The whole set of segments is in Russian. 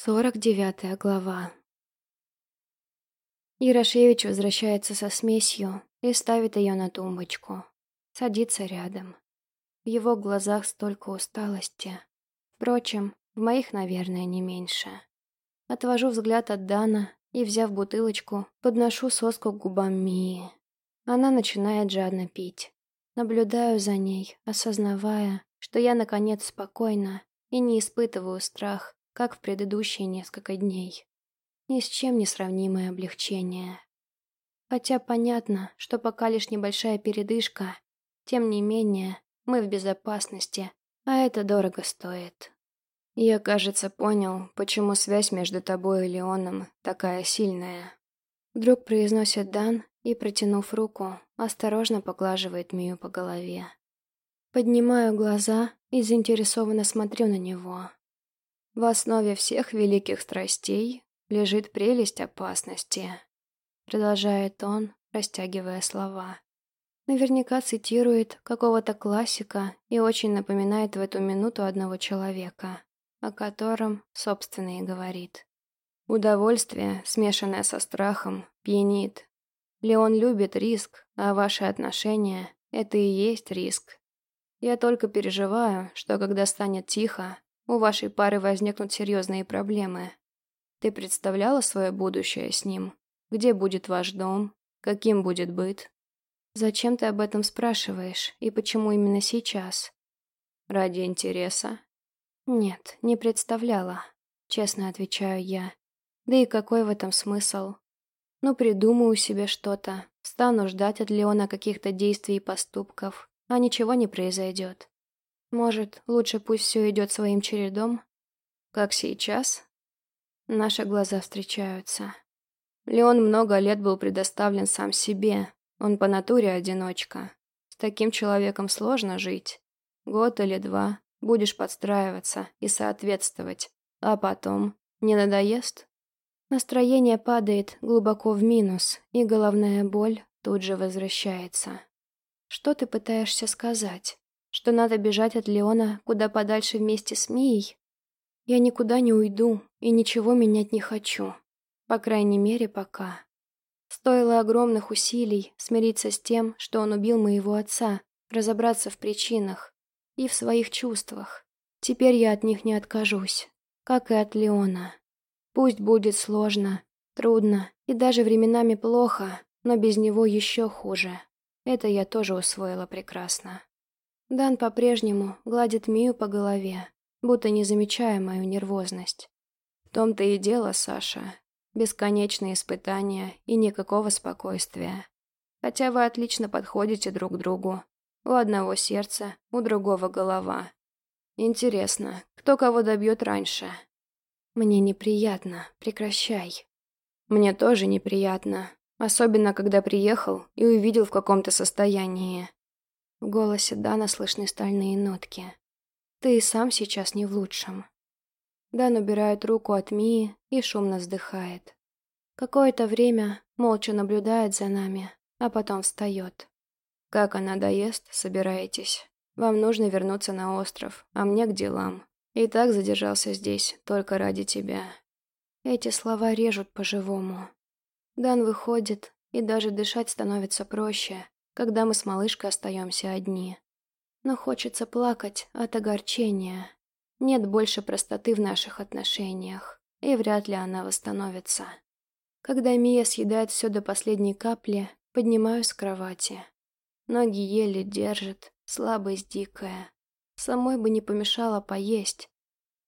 Сорок девятая глава. Ярошевич возвращается со смесью и ставит ее на тумбочку. Садится рядом. В его глазах столько усталости. Впрочем, в моих, наверное, не меньше. Отвожу взгляд от Дана и, взяв бутылочку, подношу соску к губам Мии. Она начинает жадно пить. Наблюдаю за ней, осознавая, что я, наконец, спокойна и не испытываю страх, как в предыдущие несколько дней. Ни с чем не сравнимое облегчение. Хотя понятно, что пока лишь небольшая передышка, тем не менее, мы в безопасности, а это дорого стоит. Я, кажется, понял, почему связь между тобой и Леоном такая сильная. Вдруг произносит Дан и, протянув руку, осторожно поглаживает Мию по голове. Поднимаю глаза и заинтересованно смотрю на него. В основе всех великих страстей лежит прелесть опасности. Продолжает он, растягивая слова. Наверняка цитирует какого-то классика и очень напоминает в эту минуту одного человека, о котором, собственно, и говорит. Удовольствие, смешанное со страхом, пьянит. Леон любит риск, а ваши отношения — это и есть риск. Я только переживаю, что когда станет тихо, у вашей пары возникнут серьезные проблемы. Ты представляла свое будущее с ним? Где будет ваш дом? Каким будет быт? Зачем ты об этом спрашиваешь? И почему именно сейчас? Ради интереса? Нет, не представляла. Честно отвечаю я. Да и какой в этом смысл? Ну, придумаю себе что-то. Стану ждать от Леона каких-то действий и поступков. А ничего не произойдет. Может, лучше пусть все идет своим чередом? Как сейчас? Наши глаза встречаются. Леон много лет был предоставлен сам себе. Он по натуре одиночка. С таким человеком сложно жить. Год или два будешь подстраиваться и соответствовать. А потом не надоест? Настроение падает глубоко в минус, и головная боль тут же возвращается. Что ты пытаешься сказать? Что надо бежать от Леона куда подальше вместе с Мией? Я никуда не уйду и ничего менять не хочу. По крайней мере, пока. Стоило огромных усилий смириться с тем, что он убил моего отца, разобраться в причинах и в своих чувствах. Теперь я от них не откажусь, как и от Леона. Пусть будет сложно, трудно и даже временами плохо, но без него еще хуже. Это я тоже усвоила прекрасно. Дан по-прежнему гладит Мию по голове, будто не замечая мою нервозность. В том-то и дело, Саша. Бесконечные испытания и никакого спокойствия. Хотя вы отлично подходите друг другу. У одного сердце, у другого голова. Интересно, кто кого добьет раньше? Мне неприятно, прекращай. Мне тоже неприятно, особенно когда приехал и увидел в каком-то состоянии. В голосе Дана слышны стальные нотки. «Ты и сам сейчас не в лучшем». Дан убирает руку от Мии и шумно вздыхает. Какое-то время молча наблюдает за нами, а потом встает. «Как она доест, собираетесь? Вам нужно вернуться на остров, а мне к делам. И так задержался здесь, только ради тебя». Эти слова режут по-живому. Дан выходит, и даже дышать становится проще, когда мы с малышкой остаемся одни. Но хочется плакать от огорчения. Нет больше простоты в наших отношениях, и вряд ли она восстановится. Когда Мия съедает все до последней капли, поднимаюсь с кровати. Ноги еле держат, слабость дикая. Самой бы не помешало поесть.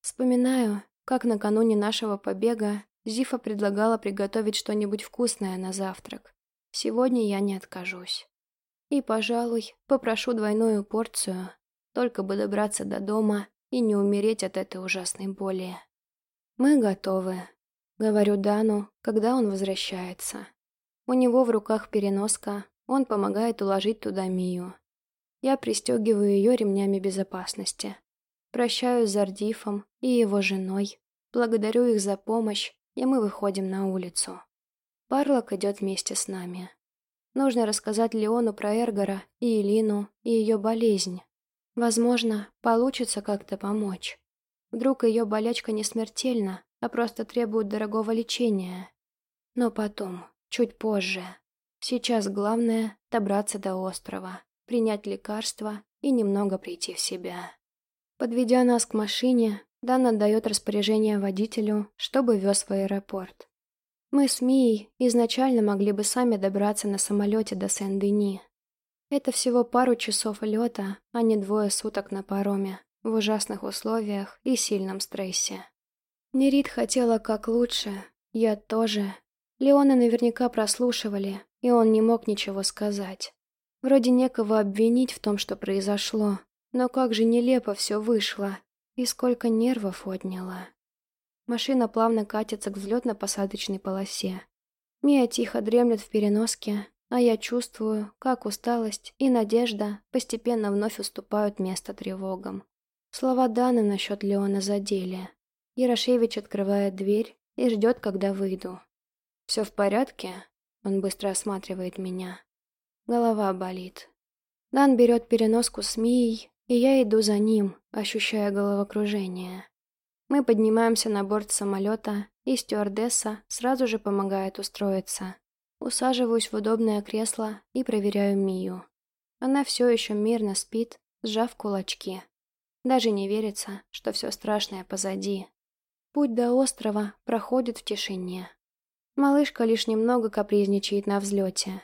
Вспоминаю, как накануне нашего побега Зифа предлагала приготовить что-нибудь вкусное на завтрак. Сегодня я не откажусь. И, пожалуй, попрошу двойную порцию, только бы добраться до дома и не умереть от этой ужасной боли. Мы готовы, говорю Дану, когда он возвращается. У него в руках переноска, он помогает уложить туда Мию. Я пристегиваю ее ремнями безопасности. Прощаюсь с Зардифом и его женой, благодарю их за помощь, и мы выходим на улицу. Парлок идет вместе с нами. Нужно рассказать Леону про Эргора и Элину и ее болезнь. Возможно, получится как-то помочь. Вдруг ее болячка не смертельна, а просто требуют дорогого лечения. Но потом, чуть позже. Сейчас главное — добраться до острова, принять лекарства и немного прийти в себя. Подведя нас к машине, Дан отдает распоряжение водителю, чтобы вез в аэропорт. Мы с Мией изначально могли бы сами добраться на самолете до Сен-Дени. Это всего пару часов лета, а не двое суток на пароме, в ужасных условиях и сильном стрессе. Нерит хотела как лучше, я тоже. Леона наверняка прослушивали, и он не мог ничего сказать. Вроде некого обвинить в том, что произошло, но как же нелепо все вышло, и сколько нервов отняло. Машина плавно катится к взлетно-посадочной полосе. Мия тихо дремлет в переноске, а я чувствую, как усталость и надежда постепенно вновь уступают место тревогам. Слова Даны насчет Леона задели. Ярошевич открывает дверь и ждет, когда выйду. «Все в порядке?» Он быстро осматривает меня. Голова болит. Дан берет переноску с Мией, и я иду за ним, ощущая головокружение. Мы поднимаемся на борт самолета, и стюардесса сразу же помогает устроиться. Усаживаюсь в удобное кресло и проверяю Мию. Она все еще мирно спит, сжав кулачки. Даже не верится, что все страшное позади. Путь до острова проходит в тишине. Малышка лишь немного капризничает на взлете.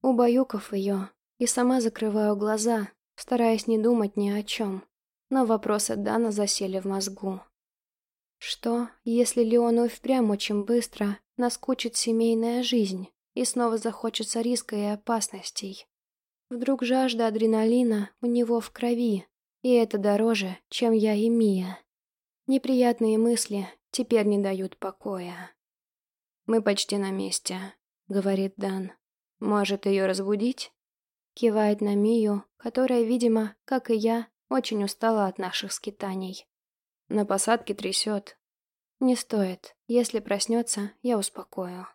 Убаюкав ее, и сама закрываю глаза, стараясь не думать ни о чем. Но вопросы Дана засели в мозгу. Что, если Леону впрямь очень быстро наскучит семейная жизнь и снова захочется риска и опасностей? Вдруг жажда адреналина у него в крови, и это дороже, чем я и Мия. Неприятные мысли теперь не дают покоя. «Мы почти на месте», — говорит Дан. «Может, ее разбудить?» Кивает на Мию, которая, видимо, как и я, очень устала от наших скитаний. На посадке трясет. Не стоит. Если проснется, я успокою.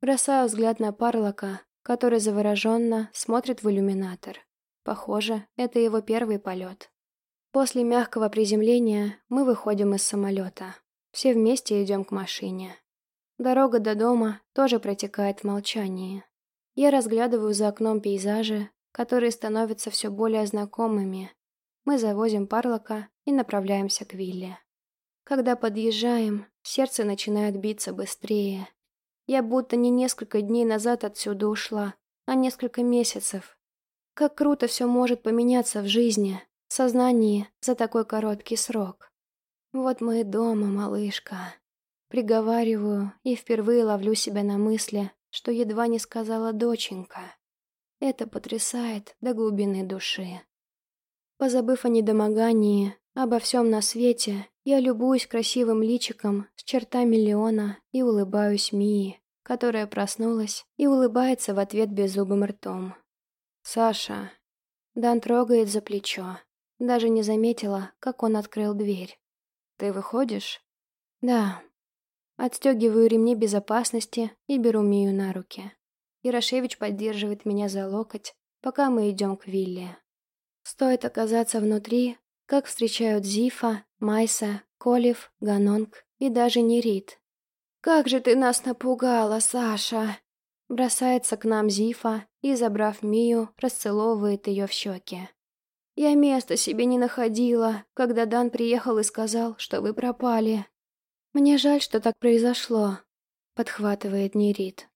Бросаю взгляд на Парлока, который завороженно смотрит в иллюминатор. Похоже, это его первый полет. После мягкого приземления мы выходим из самолета. Все вместе идем к машине. Дорога до дома тоже протекает в молчании. Я разглядываю за окном пейзажи, которые становятся все более знакомыми. Мы завозим Парлока и направляемся к вилле. Когда подъезжаем, сердце начинает биться быстрее. Я будто не несколько дней назад отсюда ушла, а несколько месяцев. Как круто все может поменяться в жизни, сознании за такой короткий срок. Вот мы и дома, малышка. Приговариваю и впервые ловлю себя на мысли, что едва не сказала доченька. Это потрясает до глубины души. Позабыв о недомогании, обо всем на свете, я любуюсь красивым личиком с чертами Леона и улыбаюсь Мии, которая проснулась и улыбается в ответ беззубым ртом. «Саша». Дан трогает за плечо. Даже не заметила, как он открыл дверь. «Ты выходишь?» «Да». Отстегиваю ремни безопасности и беру Мию на руки. Ярошевич поддерживает меня за локоть, пока мы идем к вилле. Стоит оказаться внутри, как встречают Зифа, Майса, Колев, Ганонг и даже Нерит. «Как же ты нас напугала, Саша!» Бросается к нам Зифа и, забрав Мию, расцеловывает ее в щеки. Я места себе не находила, когда Дан приехал и сказал, что вы пропали. Мне жаль, что так произошло, подхватывает Нерит.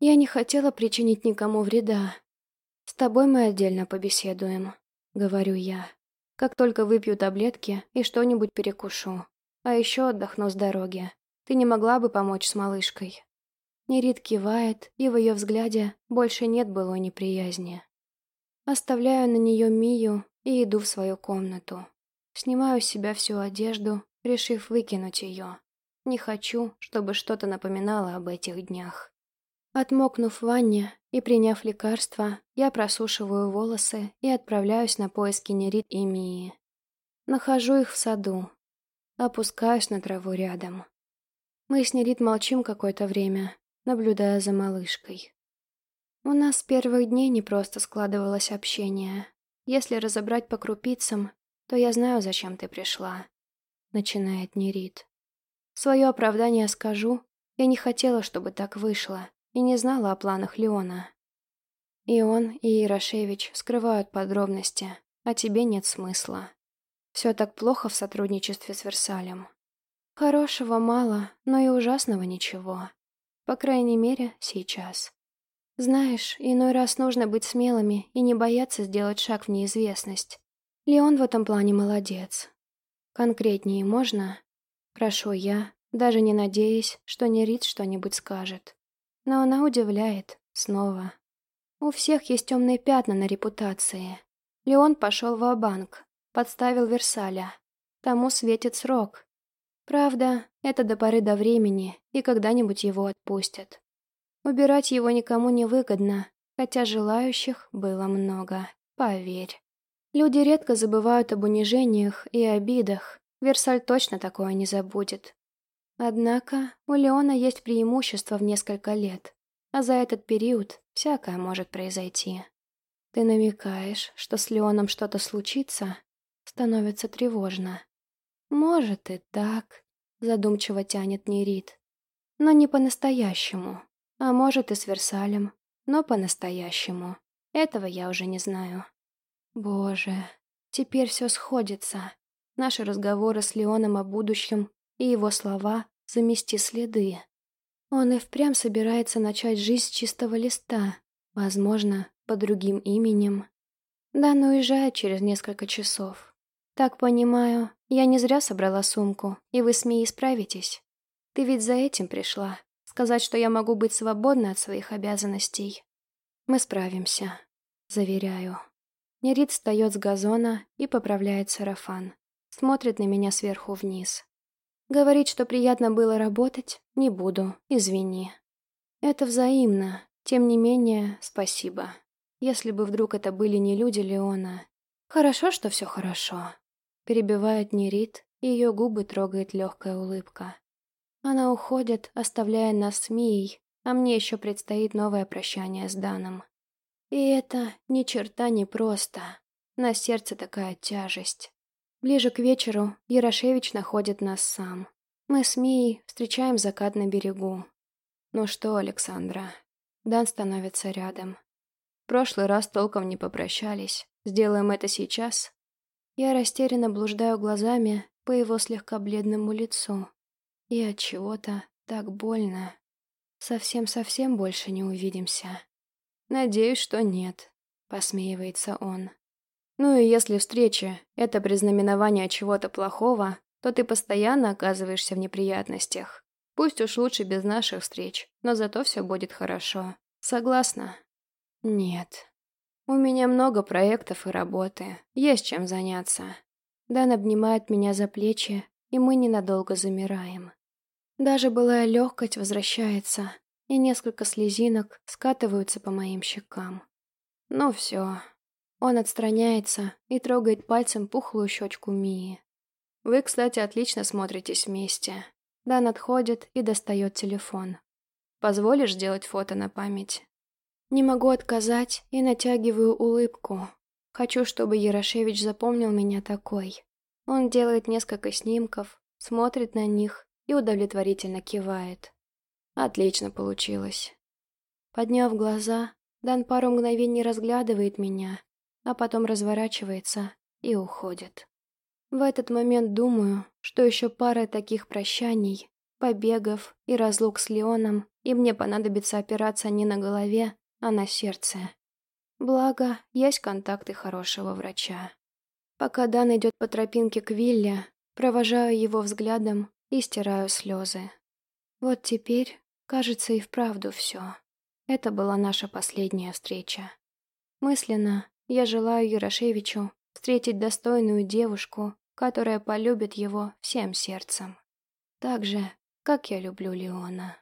Я не хотела причинить никому вреда. С тобой мы отдельно побеседуем, говорю я. Как только выпью таблетки и что-нибудь перекушу. А еще отдохну с дороги. Ты не могла бы помочь с малышкой? Нерит кивает, и в ее взгляде больше нет былой неприязни. Оставляю на нее Мию и иду в свою комнату. Снимаю с себя всю одежду, решив выкинуть ее. Не хочу, чтобы что-то напоминало об этих днях. Отмокнув в ванне и приняв лекарство, я просушиваю волосы и отправляюсь на поиски Нерит и Мии. Нахожу их в саду. Опускаюсь на траву рядом. Мы с Нерит молчим какое-то время, наблюдая за малышкой. У нас с первых дней не просто складывалось общение. Если разобрать по крупицам, то я знаю, зачем ты пришла. Начинает Нерит. Свое оправдание скажу. Я не хотела, чтобы так вышло, и не знала о планах Леона. И он, и Ярошевич скрывают подробности, а тебе нет смысла. Все так плохо в сотрудничестве с Версалем. Хорошего мало, но и ужасного ничего. По крайней мере, сейчас. Знаешь, иной раз нужно быть смелыми и не бояться сделать шаг в неизвестность. Леон в этом плане молодец. Конкретнее можно? Прошу я, даже не надеясь, что Нерит что-нибудь скажет. Но она удивляет. Снова. У всех есть темные пятна на репутации. Леон пошел в банк подставил Версаля. Тому светит срок. Правда, это до поры до времени, и когда-нибудь его отпустят. Убирать его никому не выгодно, хотя желающих было много, поверь. Люди редко забывают об унижениях и обидах, Версаль точно такое не забудет. Однако у Леона есть преимущество в несколько лет, а за этот период всякое может произойти. Ты намекаешь, что с Леоном что-то случится? Становится тревожно. Может и так, задумчиво тянет Нерит. Но не по-настоящему. А может и с Версалем, но по-настоящему. Этого я уже не знаю. Боже, теперь все сходится. Наши разговоры с Леоном о будущем и его слова «замести следы». Он и впрямь собирается начать жизнь с чистого листа, возможно, под другим именем. Дан уезжает через несколько часов. Так понимаю, я не зря собрала сумку, и вы с Мией справитесь. Ты ведь за этим пришла. Сказать, что я могу быть свободна от своих обязанностей. Мы справимся, заверяю. Нерит встает с газона и поправляет сарафан. Смотрит на меня сверху вниз. Говорить, что приятно было работать, не буду, извини. Это взаимно, тем не менее, спасибо. Если бы вдруг это были не люди Леона. Хорошо, что все хорошо. Перебивает Нерит, ее губы трогает легкая улыбка. Она уходит, оставляя нас с Мией, а мне еще предстоит новое прощание с Даном. И это ни черта не просто. На сердце такая тяжесть. Ближе к вечеру Ярошевич находит нас сам. Мы с Мией встречаем закат на берегу. Ну что, Александра? Дан становится рядом. Прошлый раз толком не попрощались. Сделаем это сейчас. Я растерянно блуждаю глазами по его слегка бледному лицу. И от чего-то так больно. Совсем-совсем больше не увидимся. Надеюсь, что нет, посмеивается он. Ну и если встреча — это признаменование чего-то плохого, то ты постоянно оказываешься в неприятностях. Пусть уж лучше без наших встреч, но зато все будет хорошо. Согласна? Нет. У меня много проектов и работы. Есть чем заняться. Дан обнимает меня за плечи, и мы ненадолго замираем. Даже былая легкость возвращается, и несколько слезинок скатываются по моим щекам. Ну все. Он отстраняется и трогает пальцем пухлую щечку Мии. Вы, кстати, отлично смотритесь вместе. Дан отходит и достает телефон. Позволишь сделать фото на память? Не могу отказать и натягиваю улыбку. Хочу, чтобы Ярошевич запомнил меня такой. Он делает несколько снимков, смотрит на них и удовлетворительно кивает. Отлично получилось. Подняв глаза, Дан пару мгновений разглядывает меня, а потом разворачивается и уходит. В этот момент думаю, что еще пара таких прощаний, побегов и разлук с Леоном, и мне понадобится опираться не на голове, а на сердце. Благо, есть контакты хорошего врача. Пока Дан идет по тропинке к вилле, провожаю его взглядом и стираю слезы. Вот теперь, кажется, и вправду все. Это была наша последняя встреча. Мысленно я желаю Ярошевичу встретить достойную девушку, которая полюбит его всем сердцем. Так же, как я люблю Леона.